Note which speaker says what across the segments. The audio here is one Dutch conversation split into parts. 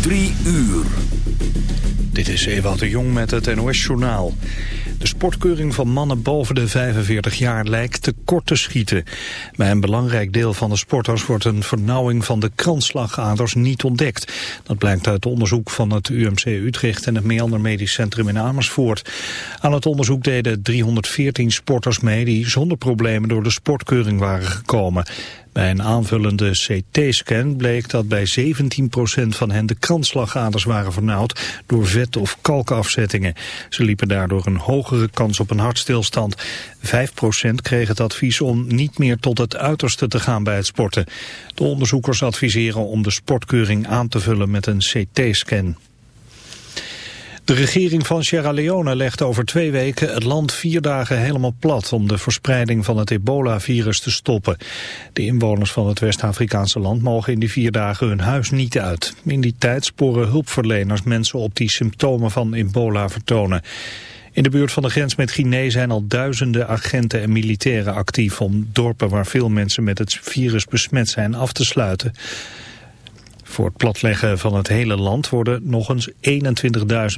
Speaker 1: Drie uur.
Speaker 2: Dit is Ewout de Jong met het NOS-journaal. De sportkeuring van mannen boven de 45 jaar lijkt te kort te schieten. Bij een belangrijk deel van de sporters wordt een vernauwing van de kransslagaders niet ontdekt. Dat blijkt uit onderzoek van het UMC Utrecht en het Meander Medisch Centrum in Amersfoort. Aan het onderzoek deden 314 sporters mee die zonder problemen door de sportkeuring waren gekomen. Bij een aanvullende CT-scan bleek dat bij 17% van hen de kransslagaders waren vernauwd door vet- of kalkafzettingen. Ze liepen daardoor een hogere kans op een hartstilstand. 5% kreeg het advies om niet meer tot het uiterste te gaan bij het sporten. De onderzoekers adviseren om de sportkeuring aan te vullen met een CT-scan. De regering van Sierra Leone legt over twee weken het land vier dagen helemaal plat om de verspreiding van het ebola-virus te stoppen. De inwoners van het West-Afrikaanse land mogen in die vier dagen hun huis niet uit. In die tijd sporen hulpverleners mensen op die symptomen van ebola vertonen. In de buurt van de grens met Guinea zijn al duizenden agenten en militairen actief om dorpen waar veel mensen met het virus besmet zijn af te sluiten. Voor het platleggen van het hele land worden nog eens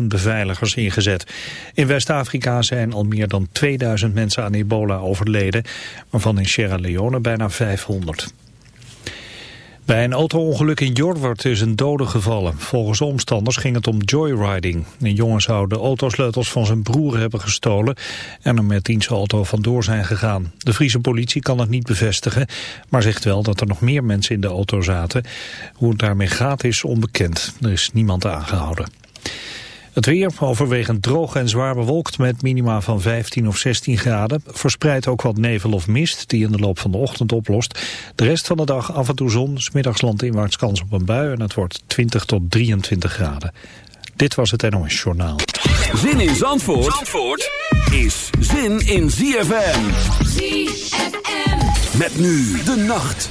Speaker 2: 21.000 beveiligers ingezet. In West-Afrika zijn al meer dan 2000 mensen aan ebola overleden, waarvan in Sierra Leone bijna 500. Bij een auto-ongeluk in Jorwert is een dode gevallen. Volgens omstanders ging het om joyriding. Een jongen zou de autosleutels van zijn broer hebben gestolen... en er met diens auto vandoor zijn gegaan. De Friese politie kan het niet bevestigen... maar zegt wel dat er nog meer mensen in de auto zaten. Hoe het daarmee gaat is onbekend. Er is niemand aangehouden. Het weer overwegend droog en zwaar bewolkt met minima van 15 of 16 graden. Verspreidt ook wat nevel of mist die in de loop van de ochtend oplost. De rest van de dag af en toe zon, smiddags landinwaarts kans op een bui en het wordt 20 tot 23 graden. Dit was het NOS Journaal.
Speaker 1: Zin in Zandvoort, Zandvoort is zin in ZFM.
Speaker 3: ZFM.
Speaker 1: Met nu de nacht.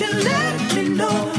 Speaker 4: you
Speaker 5: let me know?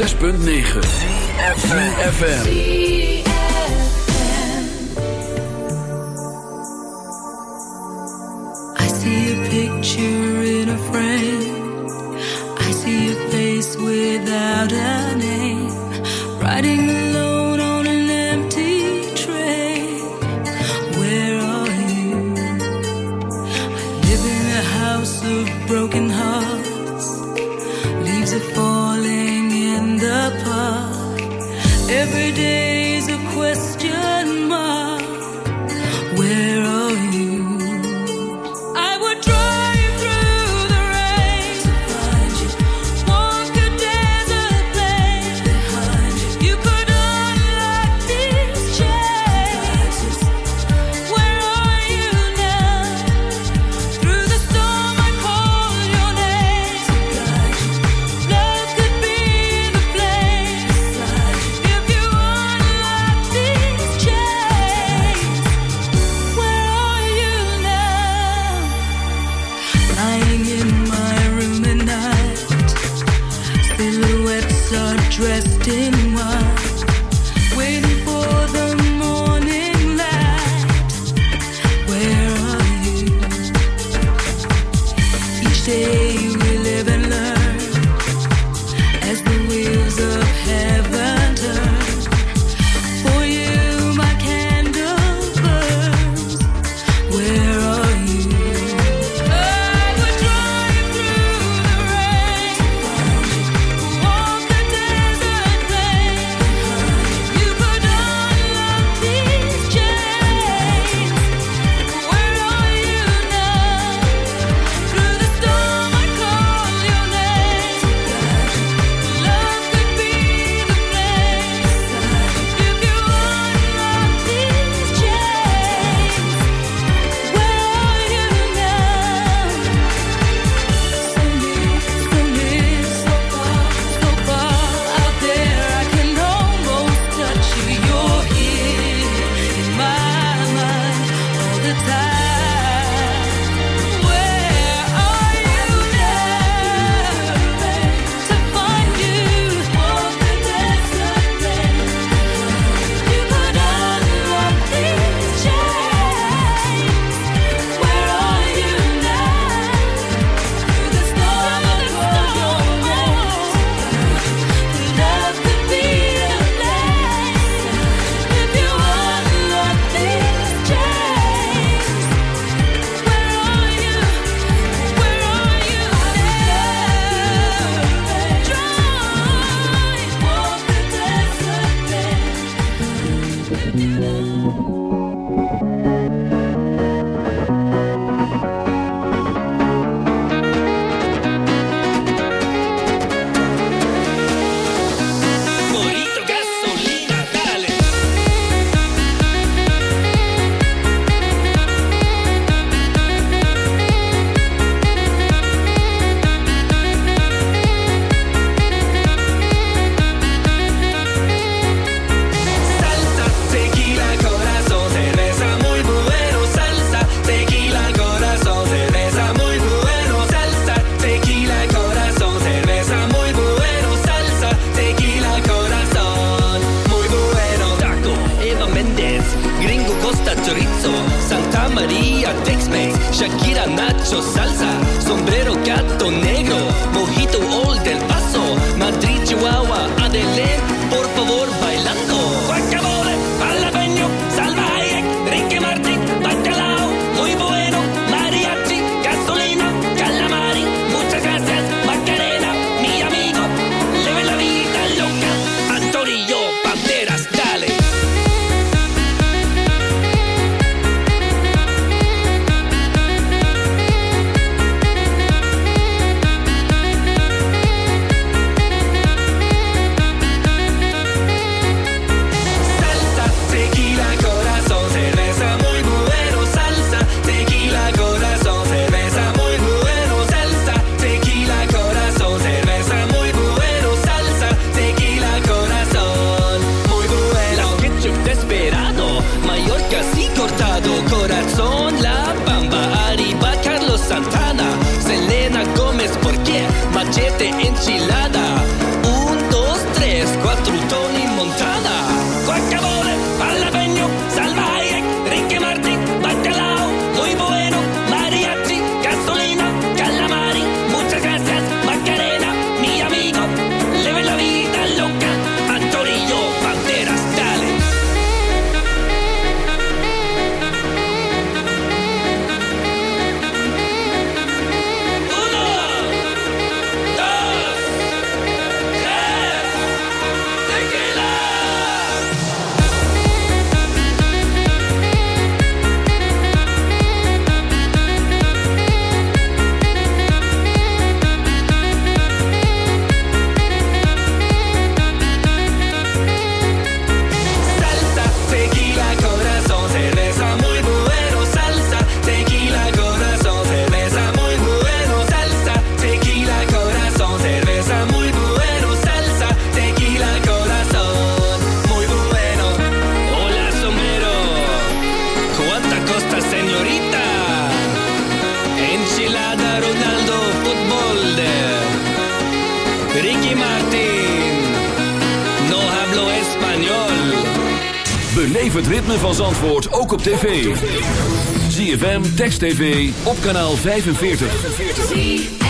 Speaker 5: 106.9 FM.
Speaker 6: I see a picture in a frame. I see a face without a name. Riding alone on an empty train. Where are you? I live in a house of broken hearts. Leaves are falling every day.
Speaker 7: señorita. Enchilada Ronaldo Fútbol. Ricky Martin. No hablo español.
Speaker 5: Beleef het ritme van Zandvoort ook op tv. ZFM, Text TV, op kanaal 45.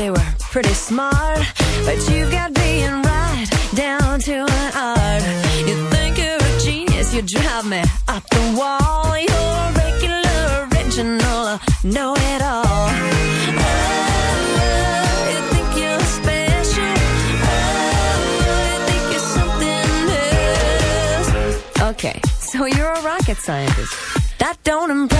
Speaker 3: they were pretty smart. But you've got being right down to an art. You think you're a genius, you drive me up the wall. You're regular, original, know it all. Oh, you're special. Oh, okay, so you're a rocket scientist. That don't impress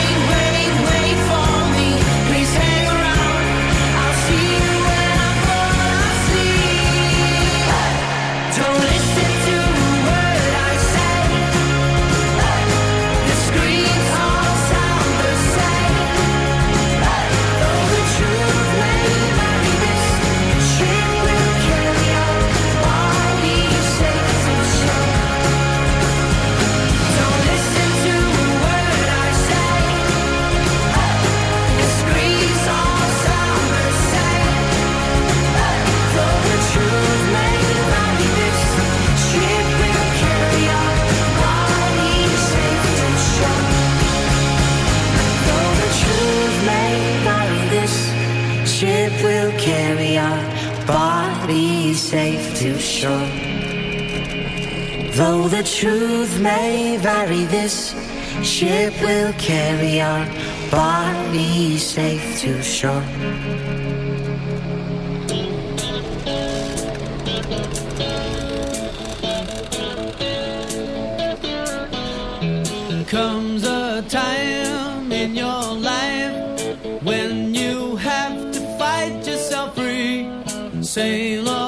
Speaker 8: safe to shore. Though the truth may vary, this ship will carry our body safe to shore.
Speaker 9: Comes a time in your life when you have to fight yourself free.
Speaker 4: Sail on.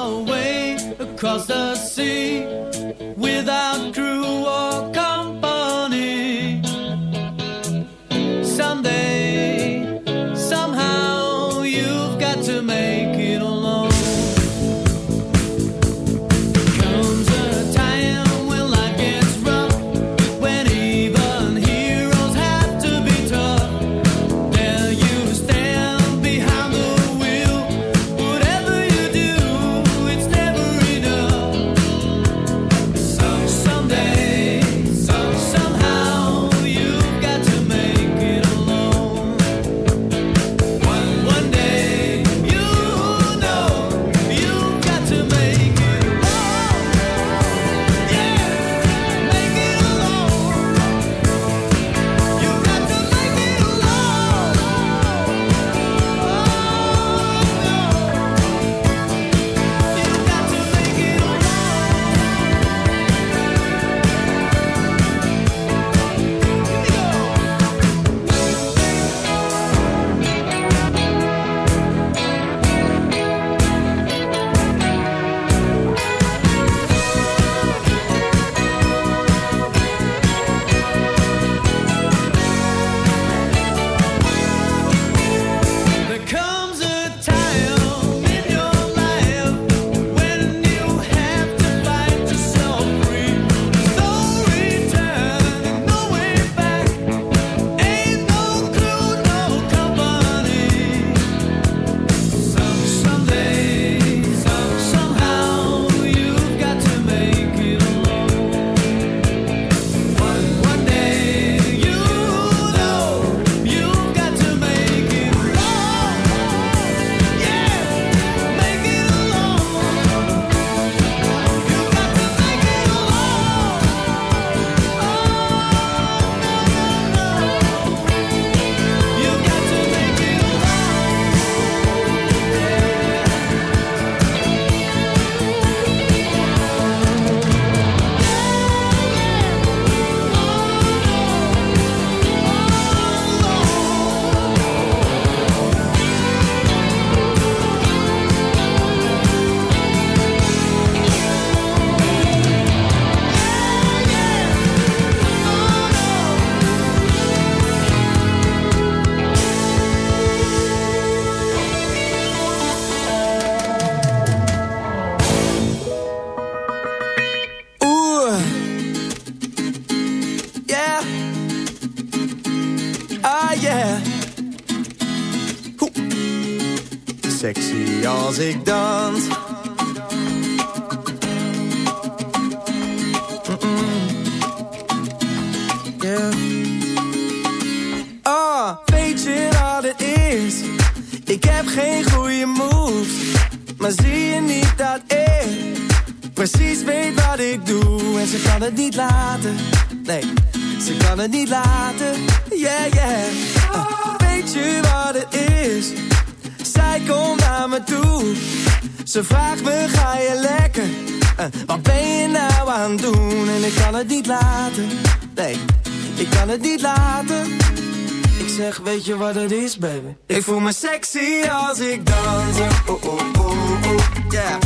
Speaker 4: Weet je wat het is, baby? Ik voel me sexy als ik dans. Oh, oh, oh, oh, yeah.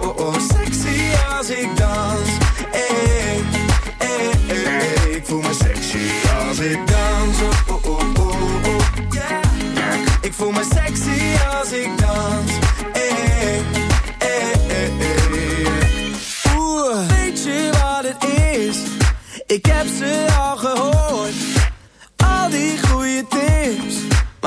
Speaker 4: Oh, oh, oh, sexy als ik dans. Eh, eh, eh, eh. Ik voel me sexy als ik dans. Oh, oh, oh, oh, yeah. Ik voel me sexy als ik dans. Eh, eh, eh, eh. Oeh, weet je wat het is? Ik heb ze al